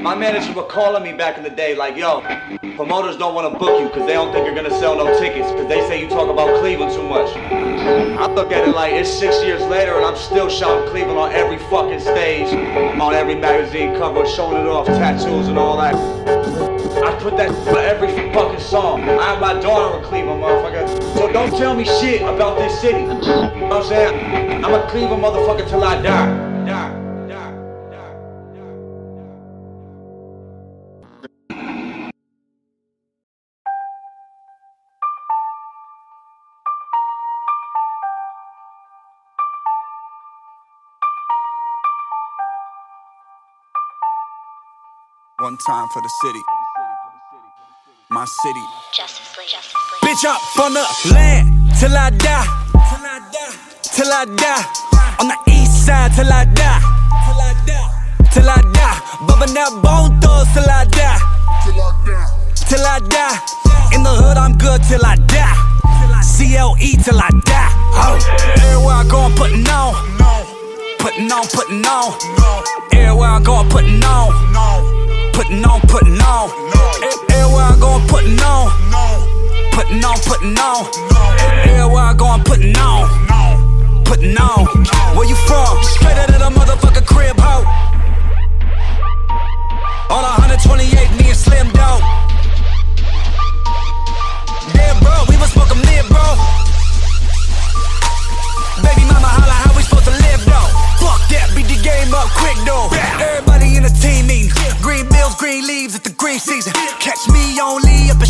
My managers were calling me back in the day, like, yo, promoters don't want to book you because they don't think you're gonna sell no tickets because they say you talk about Cleveland too much. I look at it like it's six years later and I'm still shouting Cleveland on every fucking stage, on every magazine cover, showing it off, tattoos and all that. I put that for every fucking song. I have my daughter in Cleveland, motherfucker. So don't tell me shit about this city. You know what I'm saying? I'm a Cleveland motherfucker till I die. One time for the city. My city. Justice League. Bitch up on the land till I die. Till I die. On the east side till I die. Till I die. Bubbing that bone thugs till I die. Till I die. In the hood, I'm good till I die. CLE till I die. Oh. Everywhere I go, I'm putting on. Putting on, putting on. Everywhere I go, I'm putting on. Putting on, putting on. Everywhere I go, I'm putting on. Putting on, putting on. Everywhere I go, I'm putting on. Putting on. Where you from? Straight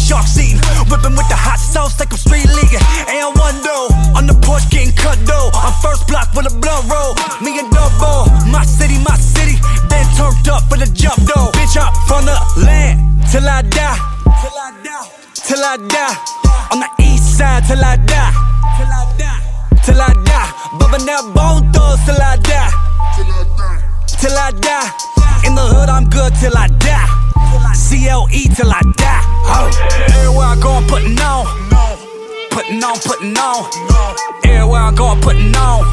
shark season. Whipping with the hot sauce like I'm street leaguing. And one though, on the porch getting cut though. I'm first block with a blunt roll. Me and Double, my city, my city. Then turned up for the jump though. Bitch up from the land till I die. Till I die. Till I die. On the east side till I die. Till I die till I die. Bubbing that bone thugs till I die. Till I die. In the hood, I'm good till I die. CLE till I on, putting on. Everywhere I go, I'm putting on.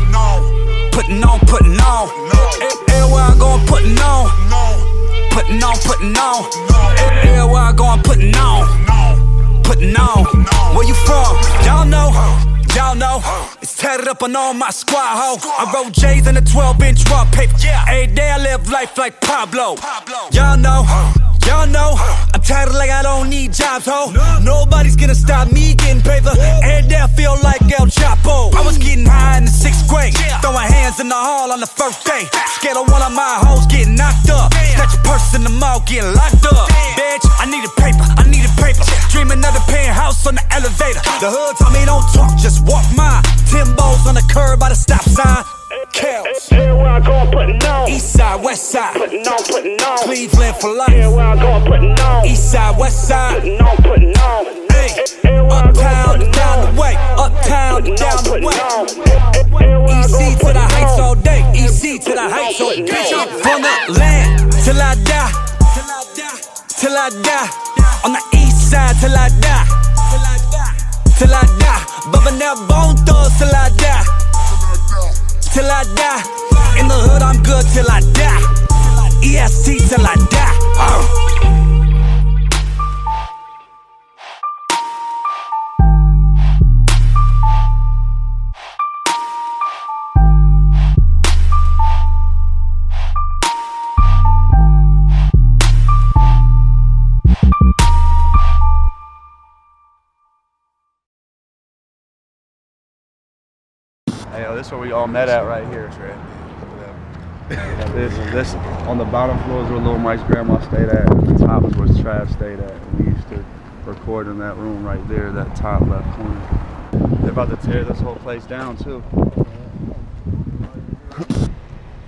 Putting on, putting on. Everywhere I go, I'm putting on. Putting on, putting on. Everywhere I go, I'm putting on putting on. Where you from? Y'all know. Y'all know. It's tatted up on all my squad, ho. I roll J's in a 12 inch raw paper. Every day I live life like Pablo. Y'all know. Y'all know. I'm tired like I don't need jobs, ho. Nobody's gonna stop me getting paper. Day I feel like El Chapo. I was getting high in the sixth grade. Throwing hands in the hall on the first day. Scared of one of my hoes getting knocked up. Snatch a purse in the mall, getting locked up. Bitch, I need a paper, I need a paper. Dreaming of the penthouse on the elevator. The hood told me don't talk, just walk mine. Timbos on the curb by the stop sign. Putting on. East side, west side. Putting on, putting on. Cleveland for life. Everywhere I go, I'm putting on. East side, west side. Putting on, putting on. Hey, Everywhere I go, uptown, I'm down the way. Uptown, down the way. on. Everywhere I EC to the heights all day. EC to the heights all day. Bitch, I'm from the land till I die. Till I die. On the east side till I die. Till I die. Bubbing that bone thugs till I die. Till I die. In the hood, I'm good till I die. EST till I die. Uh. Hey, yo, this is where we all met at right here. This, this on the bottom floor is where Little Mike's grandma stayed at. The top is where Trav stayed at. And we used to record in that room right there, that top left corner. They're about to tear this whole place down too.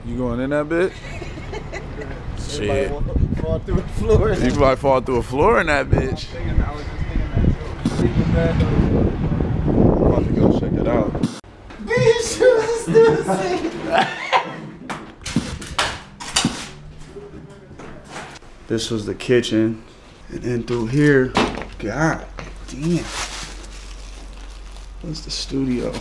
You going in that bit? Shit. Fall through the floor. You might fall through a floor in that bitch. I'm about to go check it out. This was the kitchen. And then through here, God damn. What's the studio?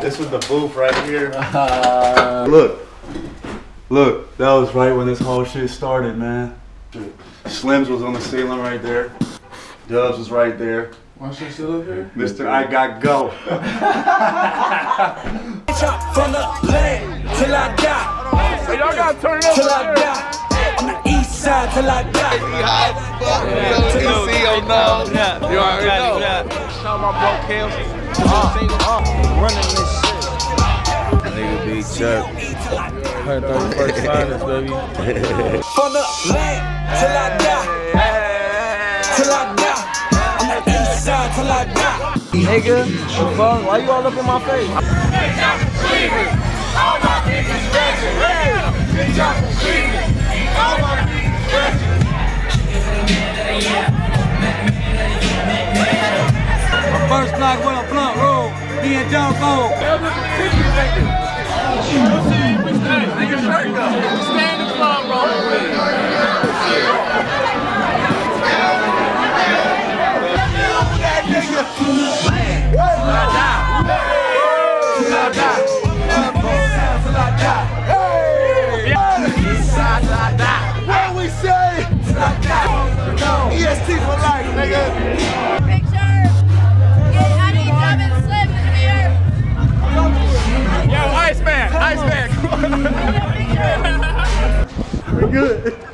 This was the booth right here. look, look, that was right when this whole shit started, man. Slims was on the ceiling right there. Dubs was right there. Why she still up here? Mr. I got go. Chop from the land till I die. Hey, y'all gotta turn it up. Till I die. On the east side till I die. You already know. Shout my bro Kels. Uh, uh, running this shit. Nigga Big Chuck. 131st finest, baby. From the land till I die. Nigga, the fuck? Why you all up in my face? My first block with a blunt roll. Me and John Cole. What Yo, Iceman, Iceman. Good.